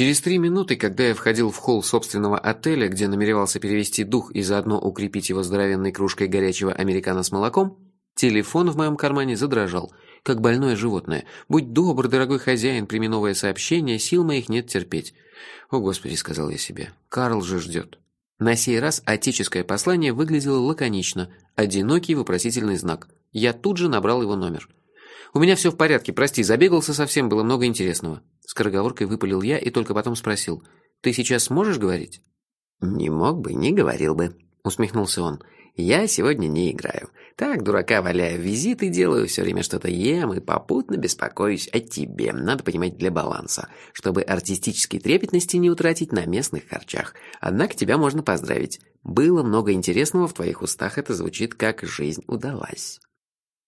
Через три минуты, когда я входил в холл собственного отеля, где намеревался перевести дух и заодно укрепить его здоровенной кружкой горячего американо с молоком, телефон в моем кармане задрожал, как больное животное. «Будь добр, дорогой хозяин, прими новое сообщение, сил моих нет терпеть». «О, Господи», — сказал я себе, — «Карл же ждет». На сей раз отеческое послание выглядело лаконично, одинокий вопросительный знак. Я тут же набрал его номер. «У меня все в порядке, прости, забегался совсем, было много интересного». Скороговоркой выпалил я и только потом спросил. «Ты сейчас сможешь говорить?» «Не мог бы, не говорил бы», — усмехнулся он. «Я сегодня не играю. Так, дурака валяю, визиты делаю, все время что-то ем и попутно беспокоюсь о тебе. Надо понимать для баланса, чтобы артистической трепетности не утратить на местных харчах. Однако тебя можно поздравить. Было много интересного в твоих устах, это звучит как «жизнь удалась».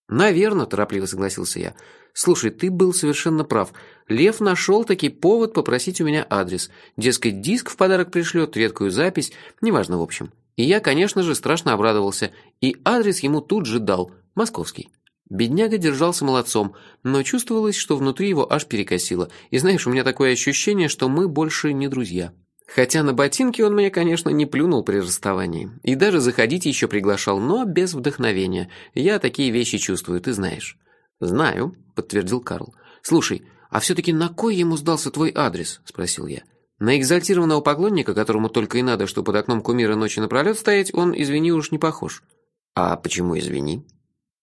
«Наверно», – торопливо согласился я. «Слушай, ты был совершенно прав. Лев нашел таки повод попросить у меня адрес. Дескать, диск в подарок пришлет, редкую запись, неважно в общем. И я, конечно же, страшно обрадовался, и адрес ему тут же дал, московский. Бедняга держался молодцом, но чувствовалось, что внутри его аж перекосило. И знаешь, у меня такое ощущение, что мы больше не друзья». Хотя на ботинки он мне, конечно, не плюнул при расставании. И даже заходить еще приглашал, но без вдохновения. Я такие вещи чувствую, ты знаешь. «Знаю», — подтвердил Карл. «Слушай, а все-таки на кой ему сдался твой адрес?» — спросил я. На экзальтированного поклонника, которому только и надо, что под окном кумира ночи напролет стоять, он, извини, уж не похож. «А почему извини?»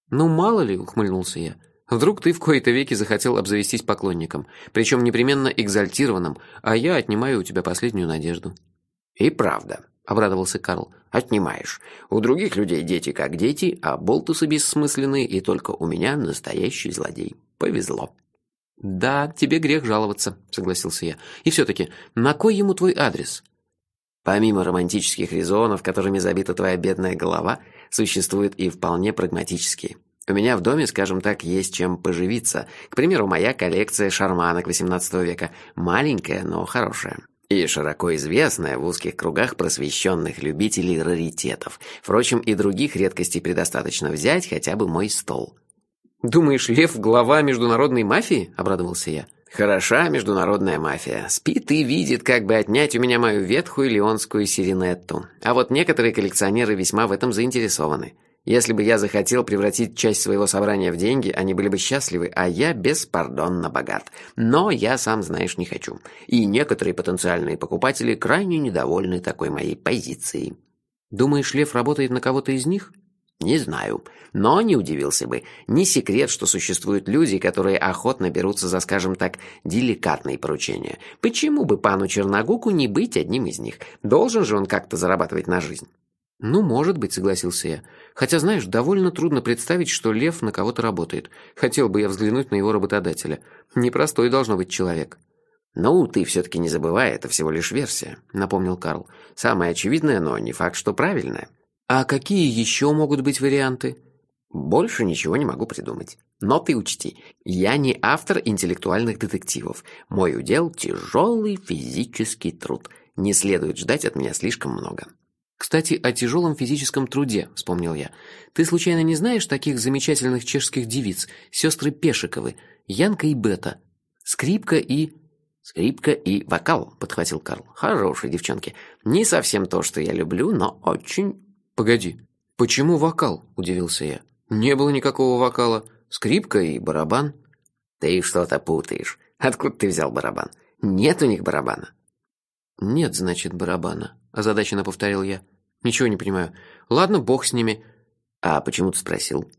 «Ну, мало ли», — ухмыльнулся я. Вдруг ты в кои-то веки захотел обзавестись поклонником, причем непременно экзальтированным, а я отнимаю у тебя последнюю надежду». «И правда», — обрадовался Карл, — «отнимаешь. У других людей дети как дети, а болтусы бессмысленные, и только у меня настоящий злодей. Повезло». «Да, тебе грех жаловаться», — согласился я. «И все-таки, на кой ему твой адрес?» Помимо романтических резонов, которыми забита твоя бедная голова, существуют и вполне прагматические. У меня в доме, скажем так, есть чем поживиться. К примеру, моя коллекция шарманок XVIII века. Маленькая, но хорошая. И широко известная в узких кругах просвещенных любителей раритетов. Впрочем, и других редкостей предостаточно взять хотя бы мой стол. «Думаешь, Лев – глава международной мафии?» – обрадовался я. «Хороша международная мафия. Спит и видит, как бы отнять у меня мою ветхую леонскую сиренетту. А вот некоторые коллекционеры весьма в этом заинтересованы». Если бы я захотел превратить часть своего собрания в деньги, они были бы счастливы, а я беспардонно богат. Но я, сам знаешь, не хочу. И некоторые потенциальные покупатели крайне недовольны такой моей позицией. Думаешь, Лев работает на кого-то из них? Не знаю, но не удивился бы. Не секрет, что существуют люди, которые охотно берутся за, скажем так, деликатные поручения. Почему бы пану Черногуку не быть одним из них? Должен же он как-то зарабатывать на жизнь. «Ну, может быть», — согласился я. «Хотя, знаешь, довольно трудно представить, что Лев на кого-то работает. Хотел бы я взглянуть на его работодателя. Непростой должно быть человек». «Ну, ты все-таки не забывай, это всего лишь версия», — напомнил Карл. «Самое очевидное, но не факт, что правильное». «А какие еще могут быть варианты?» «Больше ничего не могу придумать. Но ты учти, я не автор интеллектуальных детективов. Мой удел — тяжелый физический труд. Не следует ждать от меня слишком много». «Кстати, о тяжелом физическом труде», — вспомнил я. «Ты случайно не знаешь таких замечательных чешских девиц, сестры Пешиковы, Янка и Бета, скрипка и...» «Скрипка и вокал», — подхватил Карл. «Хорошие девчонки. Не совсем то, что я люблю, но очень...» «Погоди, почему вокал?» — удивился я. «Не было никакого вокала. Скрипка и барабан». «Ты что-то путаешь. Откуда ты взял барабан? Нет у них барабана». «Нет, значит, барабана», – озадаченно повторил я. «Ничего не понимаю. Ладно, бог с ними». «А почему ты спросил?»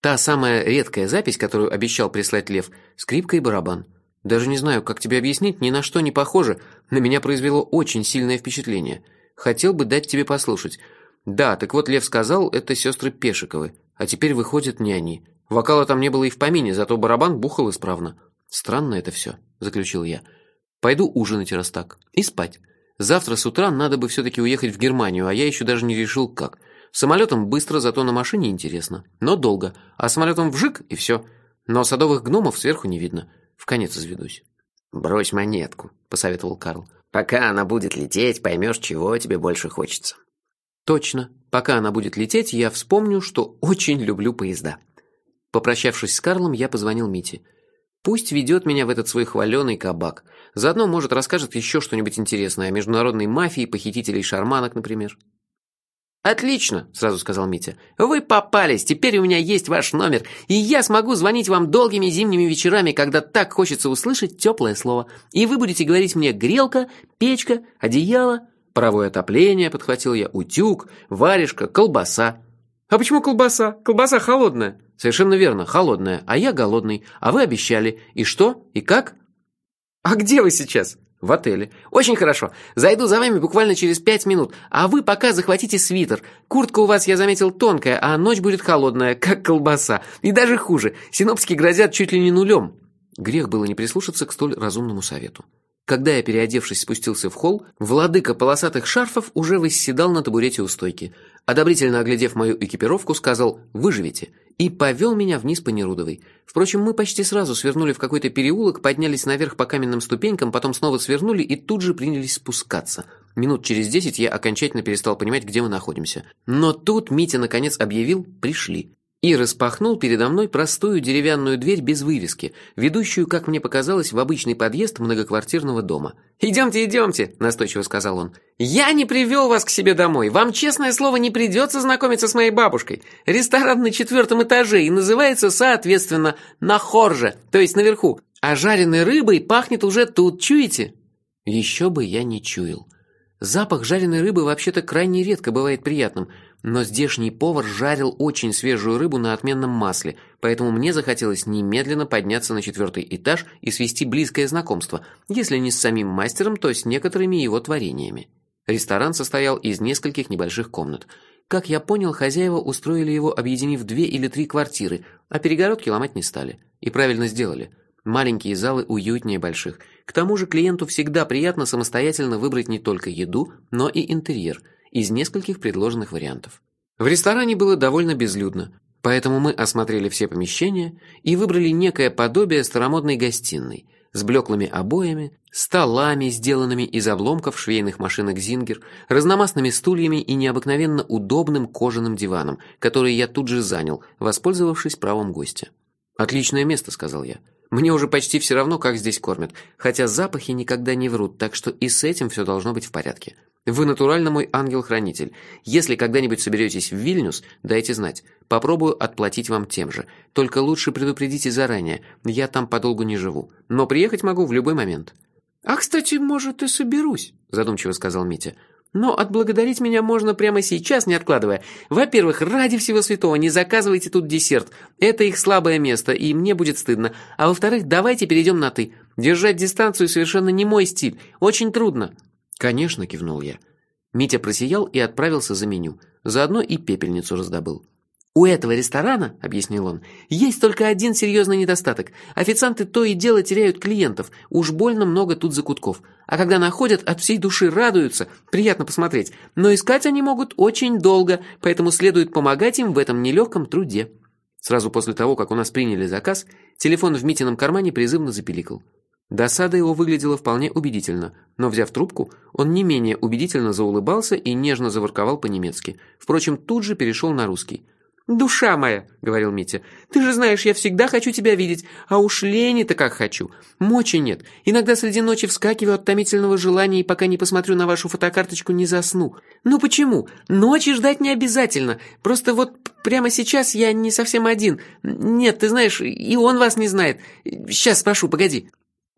«Та самая редкая запись, которую обещал прислать Лев, скрипка и барабан. Даже не знаю, как тебе объяснить, ни на что не похоже. На меня произвело очень сильное впечатление. Хотел бы дать тебе послушать. Да, так вот Лев сказал, это сестры Пешиковы. А теперь выходят не они. Вокала там не было и в помине, зато барабан бухал исправно. Странно это все», – заключил я. Пойду ужинать, раз так. И спать. Завтра с утра надо бы все-таки уехать в Германию, а я еще даже не решил, как. Самолетом быстро, зато на машине интересно. Но долго. А самолетом вжик, и все. Но садовых гномов сверху не видно. В конец изведусь. «Брось монетку», — посоветовал Карл. «Пока она будет лететь, поймешь, чего тебе больше хочется». «Точно. Пока она будет лететь, я вспомню, что очень люблю поезда». Попрощавшись с Карлом, я позвонил Мите. Пусть ведет меня в этот свой хваленый кабак. Заодно, может, расскажет еще что-нибудь интересное о международной мафии, похитителей шарманок, например. «Отлично», — сразу сказал Митя. «Вы попались, теперь у меня есть ваш номер, и я смогу звонить вам долгими зимними вечерами, когда так хочется услышать теплое слово. И вы будете говорить мне грелка, печка, одеяло, паровое отопление», — подхватил я, «утюг, варежка, колбаса». «А почему колбаса? Колбаса холодная». «Совершенно верно, холодная, а я голодный, а вы обещали. И что? И как?» «А где вы сейчас?» «В отеле». «Очень хорошо. Зайду за вами буквально через пять минут, а вы пока захватите свитер. Куртка у вас, я заметил, тонкая, а ночь будет холодная, как колбаса. И даже хуже. Синоптики грозят чуть ли не нулем». Грех было не прислушаться к столь разумному совету. Когда я, переодевшись, спустился в холл, владыка полосатых шарфов уже восседал на табурете у стойки. Одобрительно оглядев мою экипировку, сказал «Выживете» и повел меня вниз по Нерудовой. Впрочем, мы почти сразу свернули в какой-то переулок, поднялись наверх по каменным ступенькам, потом снова свернули и тут же принялись спускаться. Минут через десять я окончательно перестал понимать, где мы находимся. Но тут Митя наконец объявил «Пришли» и распахнул передо мной простую деревянную дверь без вывески, ведущую, как мне показалось, в обычный подъезд многоквартирного дома. «Идемте, идемте», – настойчиво сказал он. «Я не привел вас к себе домой. Вам, честное слово, не придется знакомиться с моей бабушкой. Ресторан на четвертом этаже и называется, соответственно, «Нахорже», то есть наверху. А жареной рыбой пахнет уже тут, чуете?» Еще бы я не чуял. Запах жареной рыбы вообще-то крайне редко бывает приятным – но здешний повар жарил очень свежую рыбу на отменном масле, поэтому мне захотелось немедленно подняться на четвертый этаж и свести близкое знакомство, если не с самим мастером, то с некоторыми его творениями. Ресторан состоял из нескольких небольших комнат. Как я понял, хозяева устроили его, объединив две или три квартиры, а перегородки ломать не стали. И правильно сделали. Маленькие залы уютнее больших. К тому же клиенту всегда приятно самостоятельно выбрать не только еду, но и интерьер – из нескольких предложенных вариантов. В ресторане было довольно безлюдно, поэтому мы осмотрели все помещения и выбрали некое подобие старомодной гостиной с блеклыми обоями, столами, сделанными из обломков швейных машинок «Зингер», разномастными стульями и необыкновенно удобным кожаным диваном, который я тут же занял, воспользовавшись правом гостя. «Отличное место», — сказал я. «Мне уже почти все равно, как здесь кормят, хотя запахи никогда не врут, так что и с этим все должно быть в порядке». Вы натурально мой ангел-хранитель. Если когда-нибудь соберетесь в Вильнюс, дайте знать. Попробую отплатить вам тем же. Только лучше предупредите заранее. Я там подолгу не живу. Но приехать могу в любой момент». «А, кстати, может, и соберусь», – задумчиво сказал Митя. «Но отблагодарить меня можно прямо сейчас, не откладывая. Во-первых, ради всего святого, не заказывайте тут десерт. Это их слабое место, и мне будет стыдно. А во-вторых, давайте перейдем на «ты». Держать дистанцию совершенно не мой стиль. Очень трудно». «Конечно», — кивнул я. Митя просиял и отправился за меню. Заодно и пепельницу раздобыл. «У этого ресторана, — объяснил он, — есть только один серьезный недостаток. Официанты то и дело теряют клиентов. Уж больно много тут закутков. А когда находят, от всей души радуются. Приятно посмотреть. Но искать они могут очень долго, поэтому следует помогать им в этом нелегком труде». Сразу после того, как у нас приняли заказ, телефон в Митином кармане призывно запиликал. Досада его выглядела вполне убедительно, но, взяв трубку, он не менее убедительно заулыбался и нежно заворковал по-немецки. Впрочем, тут же перешел на русский. «Душа моя», — говорил Митя, — «ты же знаешь, я всегда хочу тебя видеть, а уж лени-то как хочу. Мочи нет. Иногда среди ночи вскакиваю от томительного желания и пока не посмотрю на вашу фотокарточку, не засну. Ну почему? Ночи ждать не обязательно. Просто вот прямо сейчас я не совсем один. Нет, ты знаешь, и он вас не знает. Сейчас спрошу, погоди».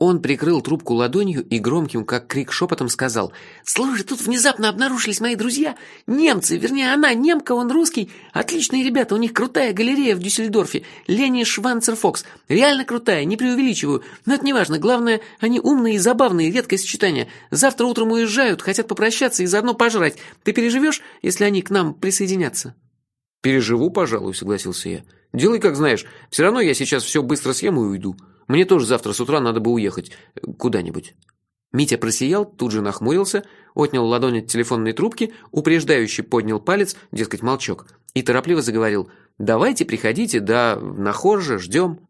Он прикрыл трубку ладонью и громким, как крик, шепотом сказал «Слушай, тут внезапно обнаружились мои друзья. Немцы, вернее, она немка, он русский. Отличные ребята, у них крутая галерея в Дюссельдорфе. Лени Шванцерфокс. Реально крутая, не преувеличиваю. Но это не важно. Главное, они умные и забавные, редкое сочетание. Завтра утром уезжают, хотят попрощаться и заодно пожрать. Ты переживешь, если они к нам присоединятся?» «Переживу, пожалуй», — согласился я. «Делай, как знаешь. Все равно я сейчас все быстро съем и уйду». Мне тоже завтра с утра надо бы уехать куда-нибудь». Митя просиял, тут же нахмурился, отнял ладонь от телефонной трубки, упреждающе поднял палец, дескать, молчок, и торопливо заговорил «Давайте, приходите, да, на хорже, ждем».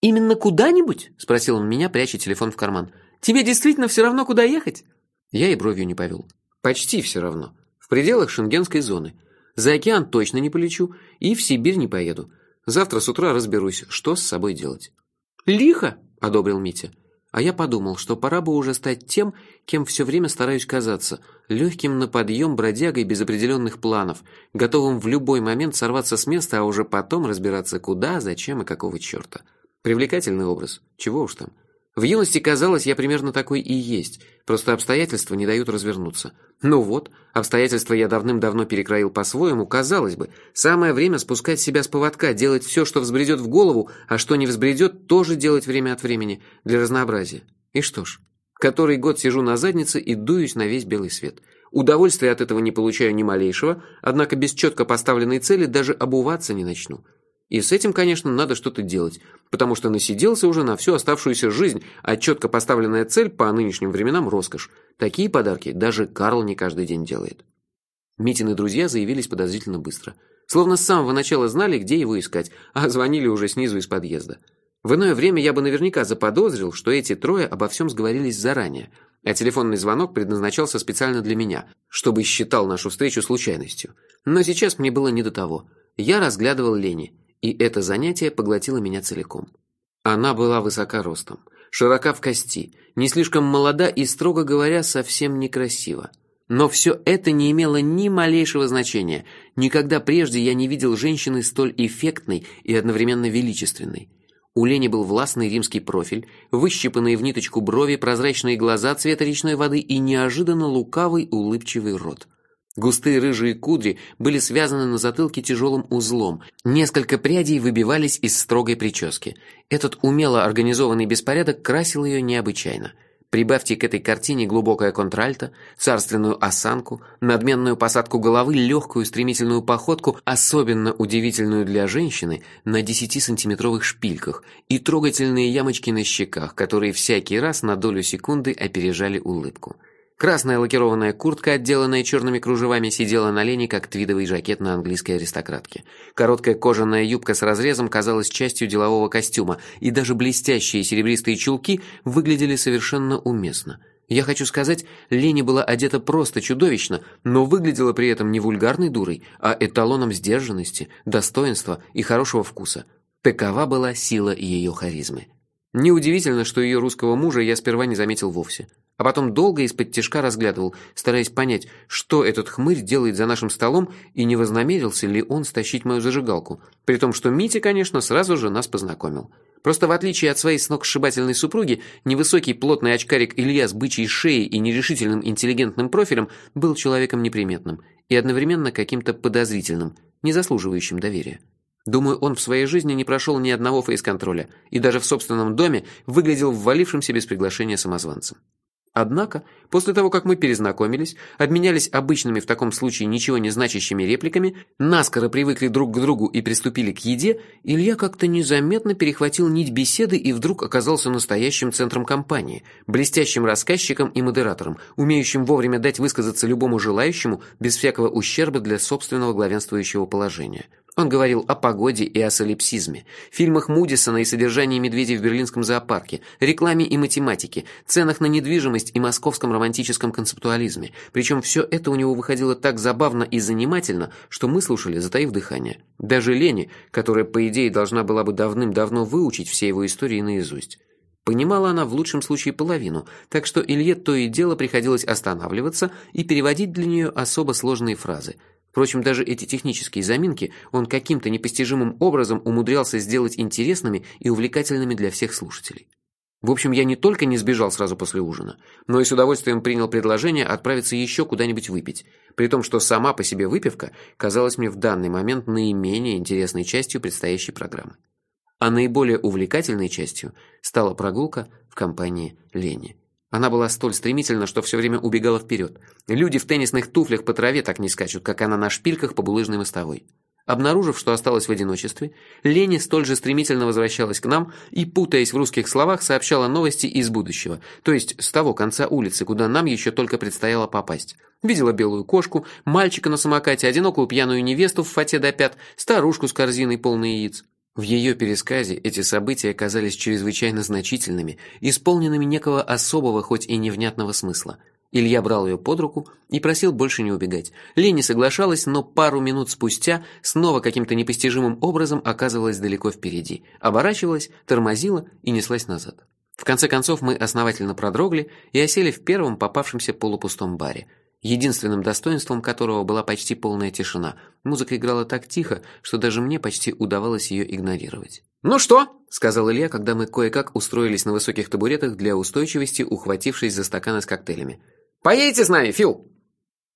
«Именно куда-нибудь?» – спросил он меня, пряча телефон в карман. «Тебе действительно все равно, куда ехать?» Я и бровью не повел. «Почти все равно. В пределах шенгенской зоны. За океан точно не полечу и в Сибирь не поеду. Завтра с утра разберусь, что с собой делать». «Лихо!» – одобрил Митя. А я подумал, что пора бы уже стать тем, кем все время стараюсь казаться, легким на подъем бродягой без определенных планов, готовым в любой момент сорваться с места, а уже потом разбираться куда, зачем и какого черта. Привлекательный образ, чего уж там. В юности казалось, я примерно такой и есть, просто обстоятельства не дают развернуться. Ну вот, обстоятельства я давным-давно перекроил по-своему, казалось бы. Самое время спускать себя с поводка, делать все, что взбредет в голову, а что не взбредет, тоже делать время от времени, для разнообразия. И что ж, который год сижу на заднице и дуюсь на весь белый свет. Удовольствия от этого не получаю ни малейшего, однако без четко поставленной цели даже обуваться не начну. И с этим, конечно, надо что-то делать, потому что насиделся уже на всю оставшуюся жизнь, а четко поставленная цель по нынешним временам – роскошь. Такие подарки даже Карл не каждый день делает. Митины друзья заявились подозрительно быстро. Словно с самого начала знали, где его искать, а звонили уже снизу из подъезда. В иное время я бы наверняка заподозрил, что эти трое обо всем сговорились заранее, а телефонный звонок предназначался специально для меня, чтобы считал нашу встречу случайностью. Но сейчас мне было не до того. Я разглядывал Лени – и это занятие поглотило меня целиком. Она была высока ростом, широка в кости, не слишком молода и, строго говоря, совсем некрасива. Но все это не имело ни малейшего значения. Никогда прежде я не видел женщины столь эффектной и одновременно величественной. У Лени был властный римский профиль, выщипанные в ниточку брови, прозрачные глаза цвета речной воды и неожиданно лукавый улыбчивый рот. Густые рыжие кудри были связаны на затылке тяжелым узлом. Несколько прядей выбивались из строгой прически. Этот умело организованный беспорядок красил ее необычайно. Прибавьте к этой картине глубокое контральто, царственную осанку, надменную посадку головы, легкую стремительную походку, особенно удивительную для женщины, на 10-сантиметровых шпильках и трогательные ямочки на щеках, которые всякий раз на долю секунды опережали улыбку. Красная лакированная куртка, отделанная черными кружевами, сидела на Лене, как твидовый жакет на английской аристократке. Короткая кожаная юбка с разрезом казалась частью делового костюма, и даже блестящие серебристые чулки выглядели совершенно уместно. Я хочу сказать, Лени была одета просто чудовищно, но выглядела при этом не вульгарной дурой, а эталоном сдержанности, достоинства и хорошего вкуса. Такова была сила ее харизмы. Неудивительно, что ее русского мужа я сперва не заметил вовсе а потом долго из-под тишка разглядывал, стараясь понять, что этот хмырь делает за нашим столом и не вознамерился ли он стащить мою зажигалку, при том, что Митя, конечно, сразу же нас познакомил. Просто в отличие от своей сногсшибательной супруги, невысокий плотный очкарик Илья с бычьей шеей и нерешительным интеллигентным профилем был человеком неприметным и одновременно каким-то подозрительным, не заслуживающим доверия. Думаю, он в своей жизни не прошел ни одного фейс-контроля и даже в собственном доме выглядел ввалившимся без приглашения самозванцем. Однако, после того, как мы перезнакомились, обменялись обычными в таком случае ничего не значащими репликами, наскоро привыкли друг к другу и приступили к еде, Илья как-то незаметно перехватил нить беседы и вдруг оказался настоящим центром компании, блестящим рассказчиком и модератором, умеющим вовремя дать высказаться любому желающему без всякого ущерба для собственного главенствующего положения. Он говорил о погоде и о солипсизме, фильмах Мудисона и содержании медведей в берлинском зоопарке, рекламе и математике, ценах на недвижимость и московском романтическом концептуализме. Причем все это у него выходило так забавно и занимательно, что мы слушали, затаив дыхание. Даже Лени, которая, по идее, должна была бы давным-давно выучить все его истории наизусть. Понимала она в лучшем случае половину, так что Илье то и дело приходилось останавливаться и переводить для нее особо сложные фразы – Впрочем, даже эти технические заминки он каким-то непостижимым образом умудрялся сделать интересными и увлекательными для всех слушателей. В общем, я не только не сбежал сразу после ужина, но и с удовольствием принял предложение отправиться еще куда-нибудь выпить, при том, что сама по себе выпивка казалась мне в данный момент наименее интересной частью предстоящей программы. А наиболее увлекательной частью стала прогулка в компании Лени. Она была столь стремительна, что все время убегала вперед. Люди в теннисных туфлях по траве так не скачут, как она на шпильках по булыжной мостовой. Обнаружив, что осталась в одиночестве, Лени столь же стремительно возвращалась к нам и, путаясь в русских словах, сообщала новости из будущего, то есть с того конца улицы, куда нам еще только предстояло попасть. Видела белую кошку, мальчика на самокате, одинокую пьяную невесту в фате до пят, старушку с корзиной полной яиц. В ее пересказе эти события казались чрезвычайно значительными, исполненными некого особого, хоть и невнятного смысла. Илья брал ее под руку и просил больше не убегать. Лени соглашалась, но пару минут спустя снова каким-то непостижимым образом оказывалась далеко впереди, оборачивалась, тормозила и неслась назад. В конце концов мы основательно продрогли и осели в первом попавшемся полупустом баре, единственным достоинством которого была почти полная тишина. Музыка играла так тихо, что даже мне почти удавалось ее игнорировать. «Ну что?» – сказал Илья, когда мы кое-как устроились на высоких табуретах для устойчивости, ухватившись за стаканы с коктейлями. «Поедете с нами, Фил?»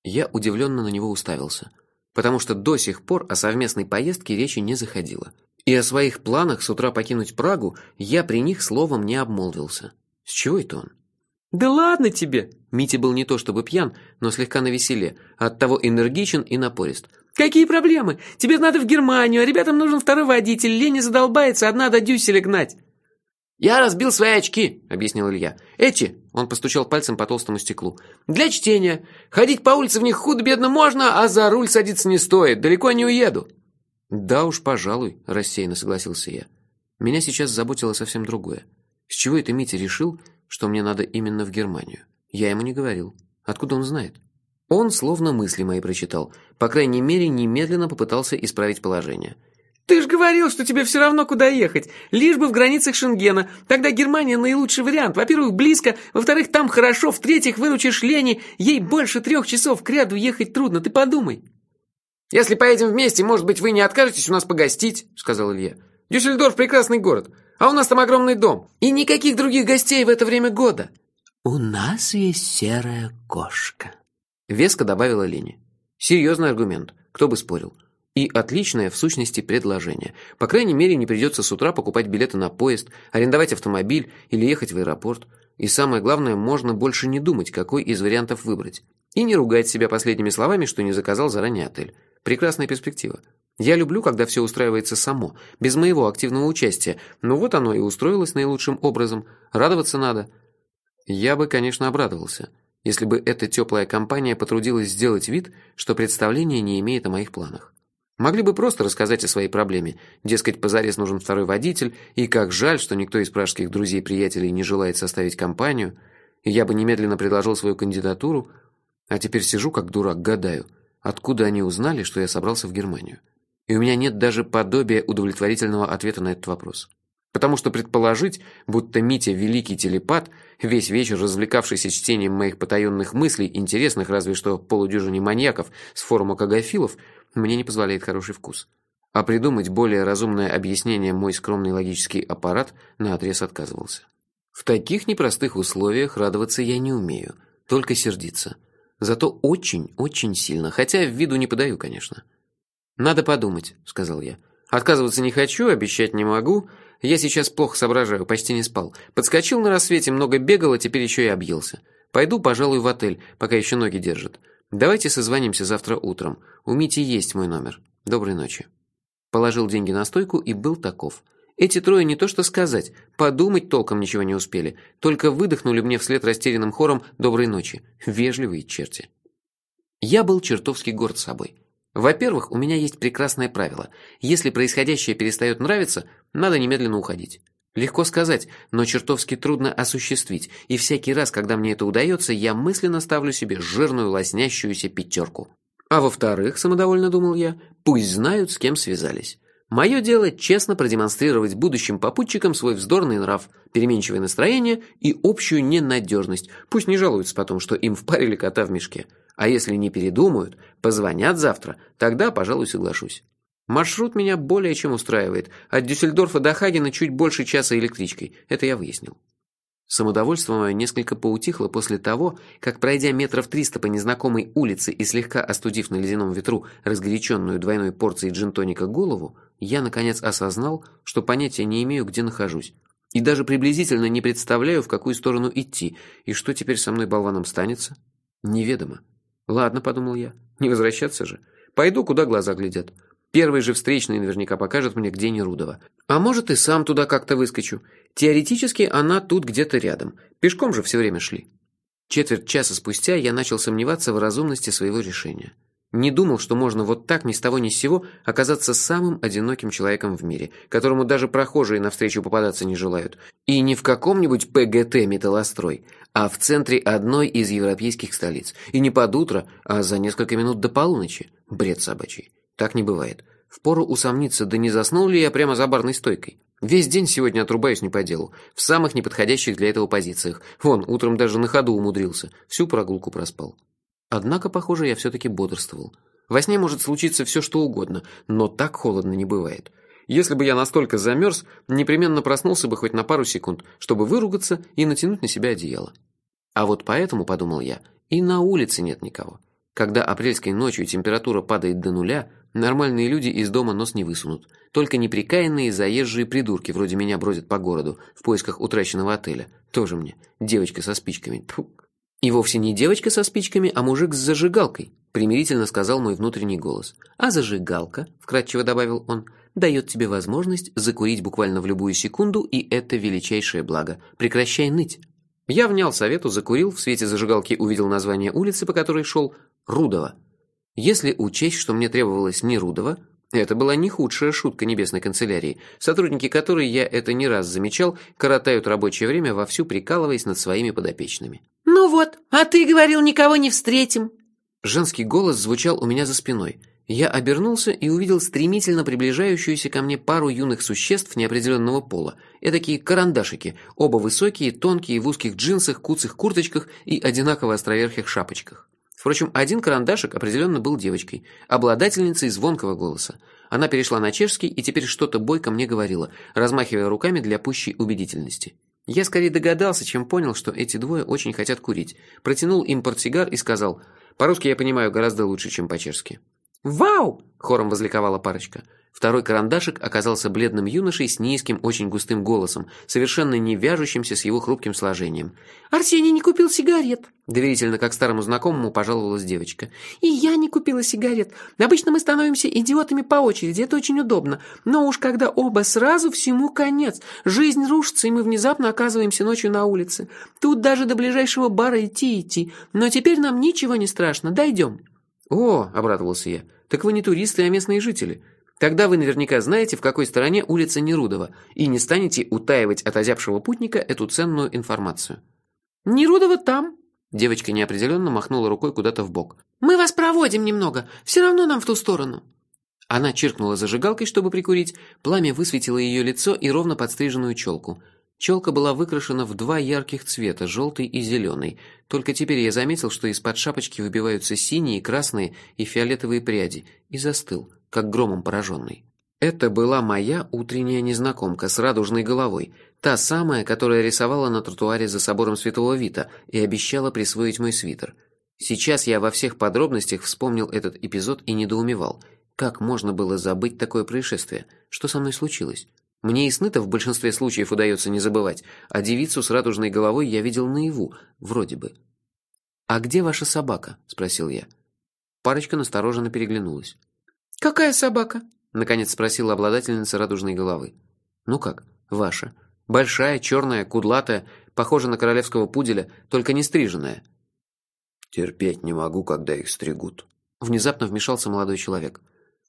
Я удивленно на него уставился, потому что до сих пор о совместной поездке речи не заходило. И о своих планах с утра покинуть Прагу я при них словом не обмолвился. С чего это он? «Да ладно тебе!» Митя был не то чтобы пьян, но слегка навеселе, оттого энергичен и напорист. «Какие проблемы? Тебе надо в Германию, а ребятам нужен второй водитель, Леня задолбается, одна до дюселя гнать». «Я разбил свои очки», — объяснил Илья. «Эти», — он постучал пальцем по толстому стеклу, — «для чтения. Ходить по улице в них худо-бедно можно, а за руль садиться не стоит, далеко не уеду». «Да уж, пожалуй», – рассеянно согласился я. Меня сейчас заботило совсем другое. С чего это Митя решил, что мне надо именно в Германию? Я ему не говорил. Откуда он знает? Он словно мысли мои прочитал. По крайней мере, немедленно попытался исправить положение. «Ты ж говорил, что тебе все равно куда ехать, лишь бы в границах Шенгена. Тогда Германия наилучший вариант. Во-первых, близко, во-вторых, там хорошо, в-третьих, выручишь Лени, ей больше трех часов к ряду ехать трудно, ты подумай». «Если поедем вместе, может быть, вы не откажетесь у нас погостить», — сказал Илья. «Дюссельдорф — прекрасный город, а у нас там огромный дом, и никаких других гостей в это время года». «У нас есть серая кошка», — веско добавила Леня. Серьезный аргумент, кто бы спорил. И отличное, в сущности, предложение. По крайней мере, не придется с утра покупать билеты на поезд, арендовать автомобиль или ехать в аэропорт. И самое главное, можно больше не думать, какой из вариантов выбрать. И не ругать себя последними словами, что не заказал заранее отель. Прекрасная перспектива. Я люблю, когда все устраивается само, без моего активного участия. Но вот оно и устроилось наилучшим образом. Радоваться надо. Я бы, конечно, обрадовался, если бы эта теплая компания потрудилась сделать вид, что представления не имеет о моих планах. Могли бы просто рассказать о своей проблеме. Дескать, позарез нужен второй водитель, и как жаль, что никто из пражских друзей-приятелей не желает составить компанию. И я бы немедленно предложил свою кандидатуру, а теперь сижу как дурак, гадаю – Откуда они узнали, что я собрался в Германию? И у меня нет даже подобия удовлетворительного ответа на этот вопрос. Потому что предположить, будто Митя великий телепат, весь вечер развлекавшийся чтением моих потаенных мыслей, интересных разве что полудюжине маньяков с форума кагафилов, мне не позволяет хороший вкус. А придумать более разумное объяснение мой скромный логический аппарат наотрез отказывался. В таких непростых условиях радоваться я не умею, только сердиться – Зато очень-очень сильно, хотя в виду не подаю, конечно. «Надо подумать», — сказал я. «Отказываться не хочу, обещать не могу. Я сейчас плохо соображаю, почти не спал. Подскочил на рассвете, много бегал, а теперь еще и объелся. Пойду, пожалуй, в отель, пока еще ноги держат. Давайте созвонимся завтра утром. У Мити есть мой номер. Доброй ночи». Положил деньги на стойку и был таков. Эти трое не то что сказать, подумать толком ничего не успели, только выдохнули мне вслед растерянным хором «доброй ночи». Вежливые черти. Я был чертовски горд собой. Во-первых, у меня есть прекрасное правило. Если происходящее перестает нравиться, надо немедленно уходить. Легко сказать, но чертовски трудно осуществить, и всякий раз, когда мне это удается, я мысленно ставлю себе жирную лоснящуюся пятерку. А во-вторых, самодовольно думал я, пусть знают, с кем связались. Мое дело честно продемонстрировать будущим попутчикам свой вздорный нрав, переменчивое настроение и общую ненадежность. Пусть не жалуются потом, что им впарили кота в мешке. А если не передумают, позвонят завтра, тогда, пожалуй, соглашусь. Маршрут меня более чем устраивает. От Дюссельдорфа до Хагена чуть больше часа электричкой. Это я выяснил. Самодовольство мое несколько поутихло после того, как, пройдя метров триста по незнакомой улице и слегка остудив на ледяном ветру разгоряченную двойной порцией джинтоника голову, я, наконец, осознал, что понятия не имею, где нахожусь. И даже приблизительно не представляю, в какую сторону идти, и что теперь со мной болваном станется. Неведомо. Ладно, подумал я, не возвращаться же. Пойду, куда глаза глядят. Первый же встречный наверняка покажет мне, где Нерудова. А может, и сам туда как-то выскочу. Теоретически она тут где-то рядом. Пешком же все время шли. Четверть часа спустя я начал сомневаться в разумности своего решения. Не думал, что можно вот так ни с того ни с сего оказаться самым одиноким человеком в мире, которому даже прохожие навстречу попадаться не желают. И не в каком-нибудь ПГТ «Металлострой», а в центре одной из европейских столиц. И не под утро, а за несколько минут до полуночи. Бред собачий. Так не бывает. Впору усомниться, да не заснул ли я прямо за барной стойкой. Весь день сегодня отрубаюсь не по делу, в самых неподходящих для этого позициях. Вон, утром даже на ходу умудрился, всю прогулку проспал. Однако, похоже, я все-таки бодрствовал. Во сне может случиться все, что угодно, но так холодно не бывает. Если бы я настолько замерз, непременно проснулся бы хоть на пару секунд, чтобы выругаться и натянуть на себя одеяло. А вот поэтому, подумал я, и на улице нет никого. Когда апрельской ночью температура падает до нуля, нормальные люди из дома нос не высунут. Только неприкаянные заезжие придурки вроде меня бродят по городу в поисках утраченного отеля. Тоже мне. Девочка со спичками. Тьфу. И вовсе не девочка со спичками, а мужик с зажигалкой, примирительно сказал мой внутренний голос. А зажигалка, вкратчиво добавил он, дает тебе возможность закурить буквально в любую секунду, и это величайшее благо. Прекращай ныть. Я внял совету, закурил, в свете зажигалки увидел название улицы, по которой шел, Рудово. Если учесть, что мне требовалось не Рудово, это была не худшая шутка небесной канцелярии, сотрудники которой, я это не раз замечал, коротают рабочее время вовсю прикалываясь над своими подопечными. «Ну вот, а ты говорил, никого не встретим!» Женский голос звучал у меня за спиной. Я обернулся и увидел стремительно приближающуюся ко мне пару юных существ неопределенного пола. Эдакие карандашики, оба высокие, тонкие, в узких джинсах, куцых курточках и одинаково островерхих шапочках. Впрочем, один карандашик определенно был девочкой, обладательницей звонкого голоса. Она перешла на чешский и теперь что-то бойко мне говорила, размахивая руками для пущей убедительности. Я скорее догадался, чем понял, что эти двое очень хотят курить. Протянул им портсигар и сказал, «По-русски я понимаю гораздо лучше, чем по-чешски». «Вау!» – хором возликовала парочка. Второй карандашик оказался бледным юношей с низким, очень густым голосом, совершенно не вяжущимся с его хрупким сложением. «Арсений не купил сигарет», – доверительно, как старому знакомому, пожаловалась девочка. «И я не купила сигарет. Обычно мы становимся идиотами по очереди, это очень удобно. Но уж когда оба сразу, всему конец. Жизнь рушится, и мы внезапно оказываемся ночью на улице. Тут даже до ближайшего бара идти-идти. Но теперь нам ничего не страшно, дойдем». «О», – обрадовался я, – «так вы не туристы, а местные жители». Тогда вы наверняка знаете, в какой стороне улица Нерудова, и не станете утаивать от озябшего путника эту ценную информацию. «Нерудова там», – девочка неопределенно махнула рукой куда-то в бок. «Мы вас проводим немного, все равно нам в ту сторону». Она чиркнула зажигалкой, чтобы прикурить, пламя высветило ее лицо и ровно подстриженную челку. Челка была выкрашена в два ярких цвета, желтый и зеленый. Только теперь я заметил, что из-под шапочки выбиваются синие, красные и фиолетовые пряди, и застыл, как громом пораженный. Это была моя утренняя незнакомка с радужной головой, та самая, которая рисовала на тротуаре за собором Святого Вита и обещала присвоить мой свитер. Сейчас я во всех подробностях вспомнил этот эпизод и недоумевал. Как можно было забыть такое происшествие? Что со мной случилось? Мне и сны-то в большинстве случаев удается не забывать, а девицу с радужной головой я видел наяву, вроде бы. «А где ваша собака?» – спросил я. Парочка настороженно переглянулась. «Какая собака?» — наконец спросила обладательница радужной головы. «Ну как, ваша. Большая, черная, кудлатая, похожа на королевского пуделя, только не стриженная». «Терпеть не могу, когда их стригут». Внезапно вмешался молодой человек.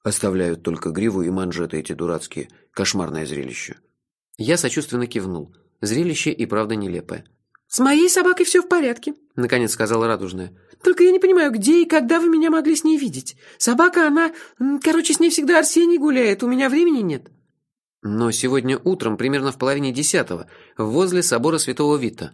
«Оставляют только гриву и манжеты эти дурацкие. Кошмарное зрелище». Я сочувственно кивнул. Зрелище и правда нелепое. «С моей собакой все в порядке», — наконец сказала радужная. «Только я не понимаю, где и когда вы меня могли с ней видеть. Собака, она... Короче, с ней всегда Арсений гуляет, у меня времени нет». «Но сегодня утром, примерно в половине десятого, возле собора Святого Вита».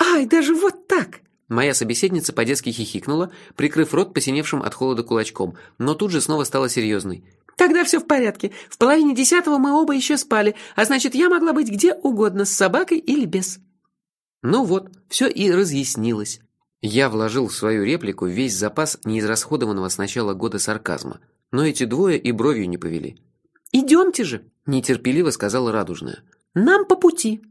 «Ай, даже вот так!» Моя собеседница по-детски хихикнула, прикрыв рот посиневшим от холода кулачком, но тут же снова стала серьезной. «Тогда все в порядке. В половине десятого мы оба еще спали, а значит, я могла быть где угодно, с собакой или без». Ну вот, все и разъяснилось. Я вложил в свою реплику весь запас неизрасходованного с начала года сарказма, но эти двое и бровью не повели. «Идемте же!» – нетерпеливо сказала Радужная. «Нам по пути!»